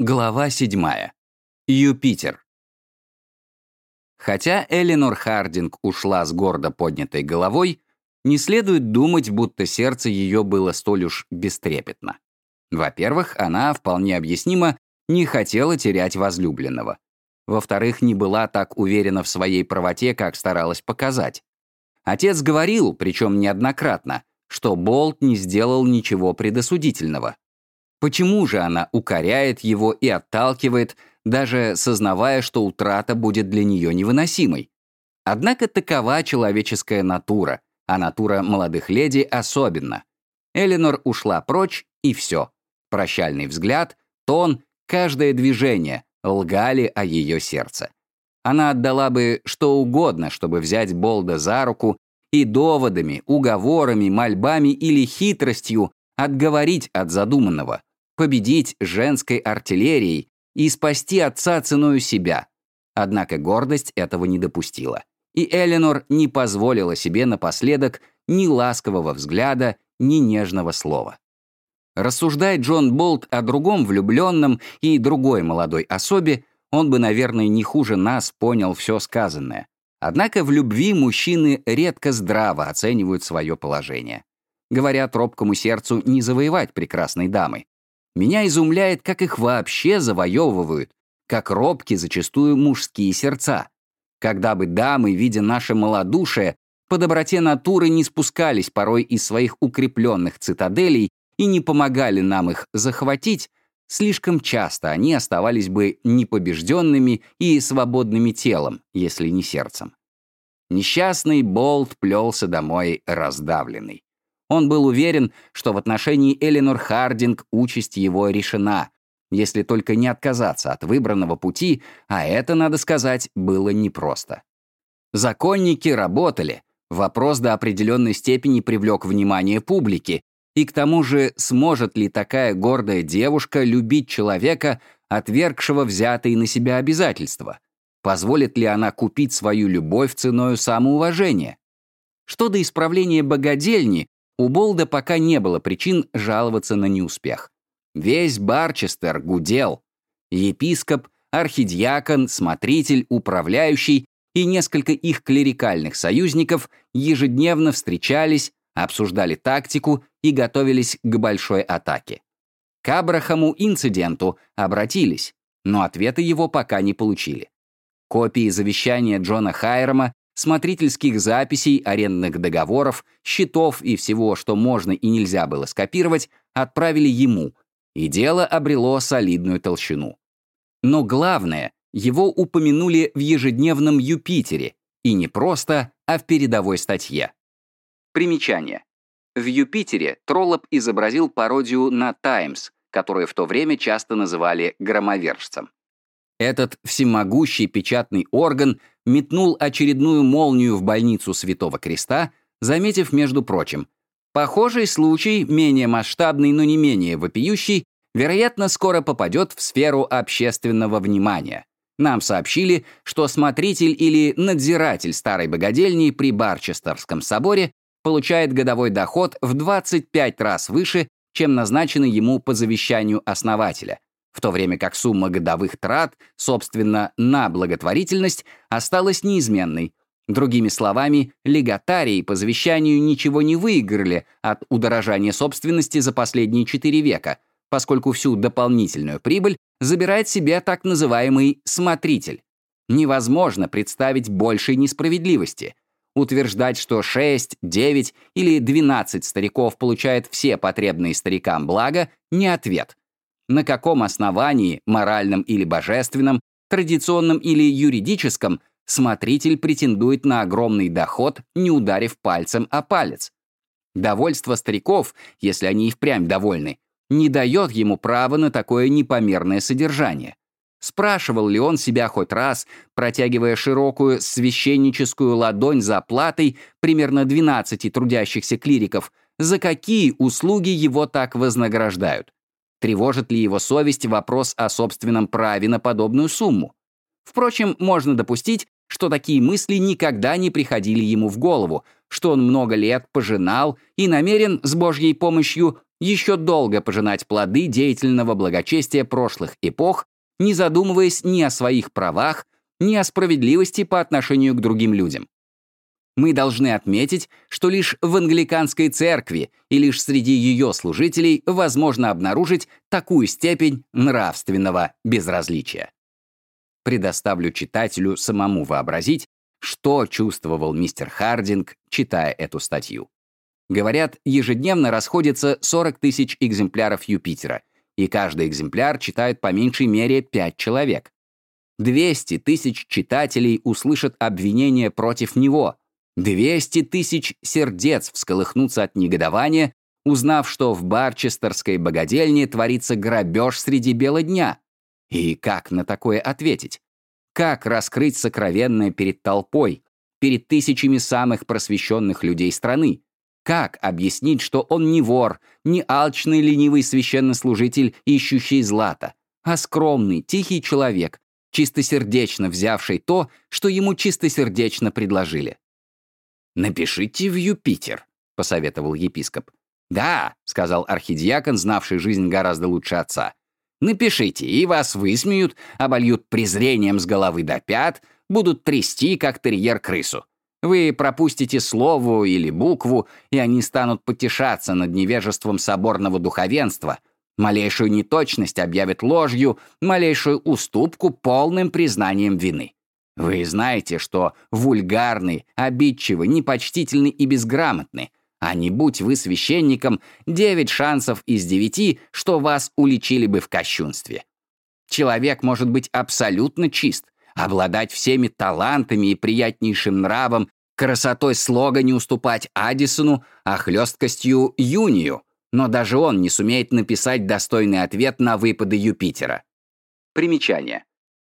Глава 7. Юпитер. Хотя Эленор Хардинг ушла с гордо поднятой головой, не следует думать, будто сердце ее было столь уж бестрепетно. Во-первых, она, вполне объяснимо, не хотела терять возлюбленного. Во-вторых, не была так уверена в своей правоте, как старалась показать. Отец говорил, причем неоднократно, что Болт не сделал ничего предосудительного. Почему же она укоряет его и отталкивает, даже сознавая, что утрата будет для нее невыносимой? Однако такова человеческая натура, а натура молодых леди особенно. Эленор ушла прочь, и все. Прощальный взгляд, тон, каждое движение лгали о ее сердце. Она отдала бы что угодно, чтобы взять Болда за руку и доводами, уговорами, мольбами или хитростью отговорить от задуманного победить женской артиллерией и спасти отца ценою себя. Однако гордость этого не допустила. И Эленор не позволила себе напоследок ни ласкового взгляда, ни нежного слова. Рассуждая Джон Болт о другом влюбленном и другой молодой особе, он бы, наверное, не хуже нас понял все сказанное. Однако в любви мужчины редко здраво оценивают свое положение. Говорят, робкому сердцу не завоевать прекрасной дамы. Меня изумляет, как их вообще завоевывают, как робки зачастую мужские сердца. Когда бы дамы, видя наше малодушие, по доброте натуры не спускались порой из своих укрепленных цитаделей и не помогали нам их захватить, слишком часто они оставались бы непобежденными и свободными телом, если не сердцем. Несчастный Болт плелся домой раздавленный. Он был уверен, что в отношении Эленор Хардинг участь его решена, если только не отказаться от выбранного пути, а это, надо сказать, было непросто. Законники работали, вопрос до определенной степени привлек внимание публики, и к тому же, сможет ли такая гордая девушка любить человека, отвергшего взятые на себя обязательства? Позволит ли она купить свою любовь ценою самоуважения? Что до исправления богадельни, у Болда пока не было причин жаловаться на неуспех. Весь Барчестер гудел. Епископ, архидиакон, смотритель, управляющий и несколько их клерикальных союзников ежедневно встречались, обсуждали тактику и готовились к большой атаке. К Абрахаму инциденту обратились, но ответа его пока не получили. Копии завещания Джона Хайрама смотрительских записей, арендных договоров, счетов и всего, что можно и нельзя было скопировать, отправили ему, и дело обрело солидную толщину. Но главное, его упомянули в ежедневном «Юпитере», и не просто, а в передовой статье. Примечание. В «Юпитере» Троллоп изобразил пародию на «Таймс», которую в то время часто называли «громовержцем». Этот всемогущий печатный орган метнул очередную молнию в больницу Святого Креста, заметив, между прочим, похожий случай, менее масштабный, но не менее вопиющий, вероятно, скоро попадет в сферу общественного внимания. Нам сообщили, что смотритель или надзиратель старой богадельни при Барчестерском соборе получает годовой доход в 25 раз выше, чем назначенный ему по завещанию основателя, в то время как сумма годовых трат, собственно, на благотворительность, осталась неизменной. Другими словами, легатарии по завещанию ничего не выиграли от удорожания собственности за последние четыре века, поскольку всю дополнительную прибыль забирает себе так называемый «смотритель». Невозможно представить большей несправедливости. Утверждать, что 6, 9 или 12 стариков получают все потребные старикам блага, не ответ — на каком основании, моральном или божественном, традиционном или юридическом, смотритель претендует на огромный доход, не ударив пальцем о палец. Довольство стариков, если они и впрямь довольны, не дает ему права на такое непомерное содержание. Спрашивал ли он себя хоть раз, протягивая широкую священническую ладонь за платой примерно 12 трудящихся клириков, за какие услуги его так вознаграждают? Тревожит ли его совесть вопрос о собственном праве на подобную сумму? Впрочем, можно допустить, что такие мысли никогда не приходили ему в голову, что он много лет пожинал и намерен с Божьей помощью еще долго пожинать плоды деятельного благочестия прошлых эпох, не задумываясь ни о своих правах, ни о справедливости по отношению к другим людям. Мы должны отметить, что лишь в англиканской церкви и лишь среди ее служителей возможно обнаружить такую степень нравственного безразличия. Предоставлю читателю самому вообразить, что чувствовал мистер Хардинг, читая эту статью. Говорят, ежедневно расходится 40 тысяч экземпляров Юпитера, и каждый экземпляр читает по меньшей мере 5 человек. 200 тысяч читателей услышат обвинения против него. 200 тысяч сердец всколыхнутся от негодования, узнав, что в барчестерской богадельне творится грабеж среди бела дня. И как на такое ответить? Как раскрыть сокровенное перед толпой, перед тысячами самых просвещенных людей страны? Как объяснить, что он не вор, не алчный ленивый священнослужитель, ищущий злата, а скромный, тихий человек, чистосердечно взявший то, что ему чистосердечно предложили? «Напишите в Юпитер», — посоветовал епископ. «Да», — сказал архидиакон, знавший жизнь гораздо лучше отца. «Напишите, и вас высмеют, обольют презрением с головы до пят, будут трясти, как терьер крысу. Вы пропустите слово или букву, и они станут потешаться над невежеством соборного духовенства. Малейшую неточность объявят ложью, малейшую уступку полным признанием вины. Вы знаете, что вульгарный, обидчивый, непочтительный и безграмотный, а не будь вы священником, девять шансов из девяти, что вас уличили бы в кощунстве. Человек может быть абсолютно чист, обладать всеми талантами и приятнейшим нравом, красотой слога не уступать Аддисону, а хлесткостью Юнию, но даже он не сумеет написать достойный ответ на выпады Юпитера. Примечание.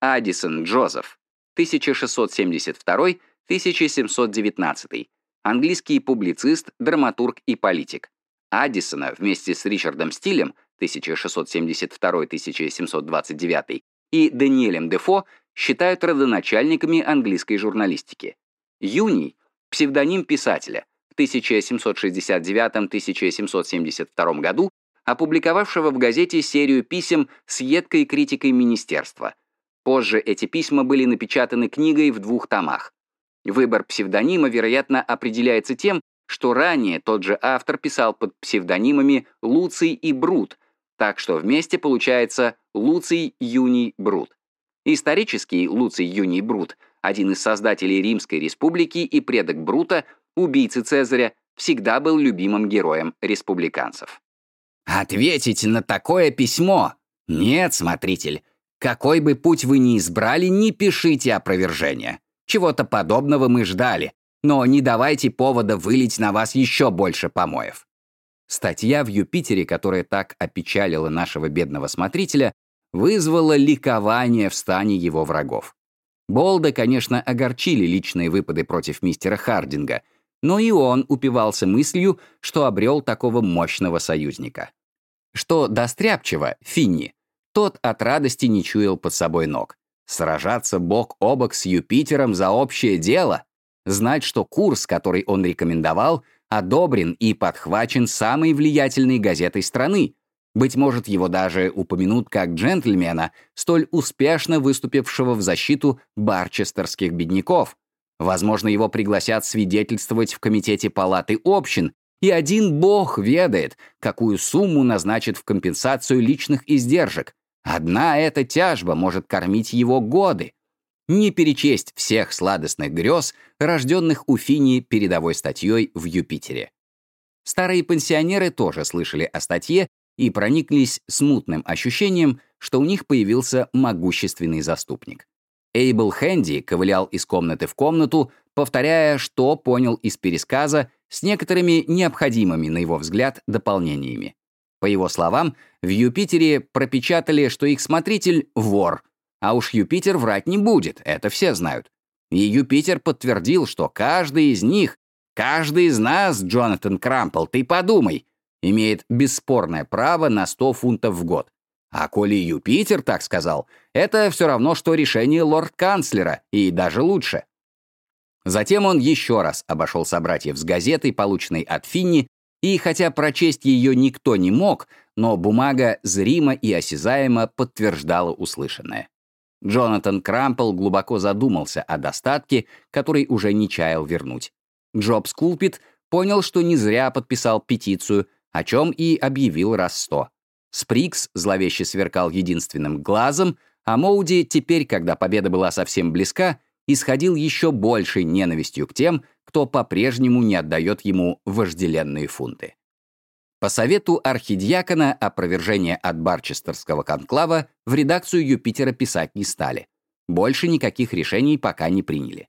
Аддисон Джозеф, 1672-1719, английский публицист, драматург и политик. Аддисона вместе с Ричардом Стилем 1672-1729 и Даниэлем Дефо считают родоначальниками английской журналистики. Юний — псевдоним писателя, в 1769-1772 году опубликовавшего в газете серию писем с едкой критикой министерства. Позже эти письма были напечатаны книгой в двух томах. Выбор псевдонима, вероятно, определяется тем, что ранее тот же автор писал под псевдонимами Луций и Брут, так что вместе получается Луций Юний Брут. Исторический Луций Юний Брут — один из создателей Римской республики и предок Брута, убийцы Цезаря, всегда был любимым героем республиканцев. «Ответить на такое письмо? Нет, смотритель. Какой бы путь вы ни избрали, не пишите опровержения. Чего-то подобного мы ждали, но не давайте повода вылить на вас еще больше помоев». Статья в «Юпитере», которая так опечалила нашего бедного смотрителя, вызвала ликование в стане его врагов. Болда, конечно, огорчили личные выпады против мистера Хардинга, но и он упивался мыслью, что обрел такого мощного союзника. Что до Стряпчего, Финни, тот от радости не чуял под собой ног. Сражаться бок о бок с Юпитером за общее дело, знать, что курс, который он рекомендовал, одобрен и подхвачен самой влиятельной газетой страны, быть может, его даже упомянут как джентльмена, столь успешно выступившего в защиту барчестерских бедняков. Возможно, его пригласят свидетельствовать в комитете палаты общин, и один бог ведает, какую сумму назначит в компенсацию личных издержек. Одна эта тяжба может кормить его годы. Не перечесть всех сладостных грез, рожденных у Фини передовой статьей в Юпитере. Старые пенсионеры тоже слышали о статье и прониклись смутным ощущением, что у них появился могущественный заступник. Эйбл Хэнди ковылял из комнаты в комнату, повторяя, что понял из пересказа с некоторыми необходимыми, на его взгляд, дополнениями. По его словам, в Юпитере пропечатали, что их смотритель — вор, а уж Юпитер врать не будет, это все знают. И Юпитер подтвердил, что каждый из них, каждый из нас, Джонатан Крампл, ты подумай, имеет бесспорное право на 100 фунтов в год. А коли Юпитер так сказал, это все равно, что решение лорд-канцлера, и даже лучше. Затем он еще раз обошел собратьев с газетой, полученной от Финни, И хотя прочесть ее никто не мог, но бумага зримо и осязаемо подтверждала услышанное. Джонатан Крампл глубоко задумался о достатке, который уже не чаял вернуть. Джобс Кулпит понял, что не зря подписал петицию, о чем и объявил раз сто. Сприкс зловеще сверкал единственным глазом, а Моуди теперь, когда победа была совсем близка, исходил еще большей ненавистью к тем, кто по-прежнему не отдает ему вожделенные фунты. По совету архидиакона опровержение от барчестерского конклава в редакцию Юпитера писать не стали. Больше никаких решений пока не приняли.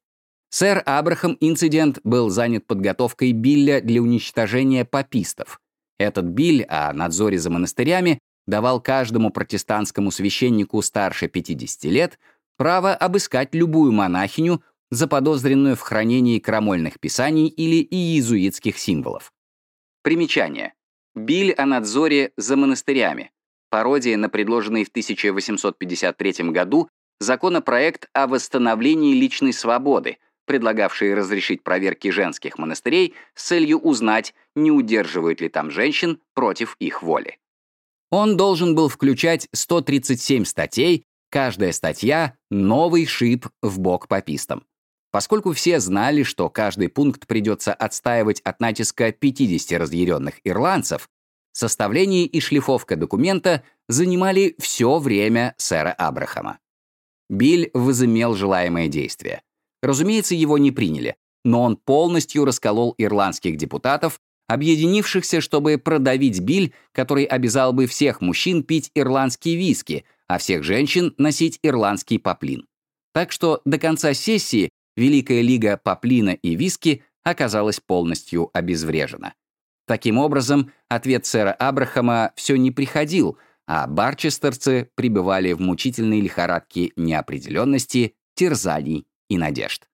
Сэр Абрахам Инцидент был занят подготовкой Билля для уничтожения папистов. Этот Биль о надзоре за монастырями давал каждому протестантскому священнику старше 50 лет право обыскать любую монахиню, заподозренную в хранении крамольных писаний или иезуитских символов. Примечание. Биль о надзоре за монастырями. Пародия на предложенный в 1853 году законопроект о восстановлении личной свободы, предлагавший разрешить проверки женских монастырей с целью узнать, не удерживают ли там женщин против их воли. Он должен был включать 137 статей, каждая статья — новый шип в бок папистам. Поскольку все знали, что каждый пункт придется отстаивать от натиска 50 разъяренных ирландцев, составление и шлифовка документа занимали все время сэра Абрахама. Биль возымел желаемое действие. Разумеется, его не приняли, но он полностью расколол ирландских депутатов, объединившихся, чтобы продавить Биль, который обязал бы всех мужчин пить ирландские виски, а всех женщин носить ирландский поплин. Так что до конца сессии Великая лига поплина и виски оказалась полностью обезврежена. Таким образом, ответ сэра Абрахама все не приходил, а барчестерцы пребывали в мучительной лихорадке неопределенности, терзаний и надежд.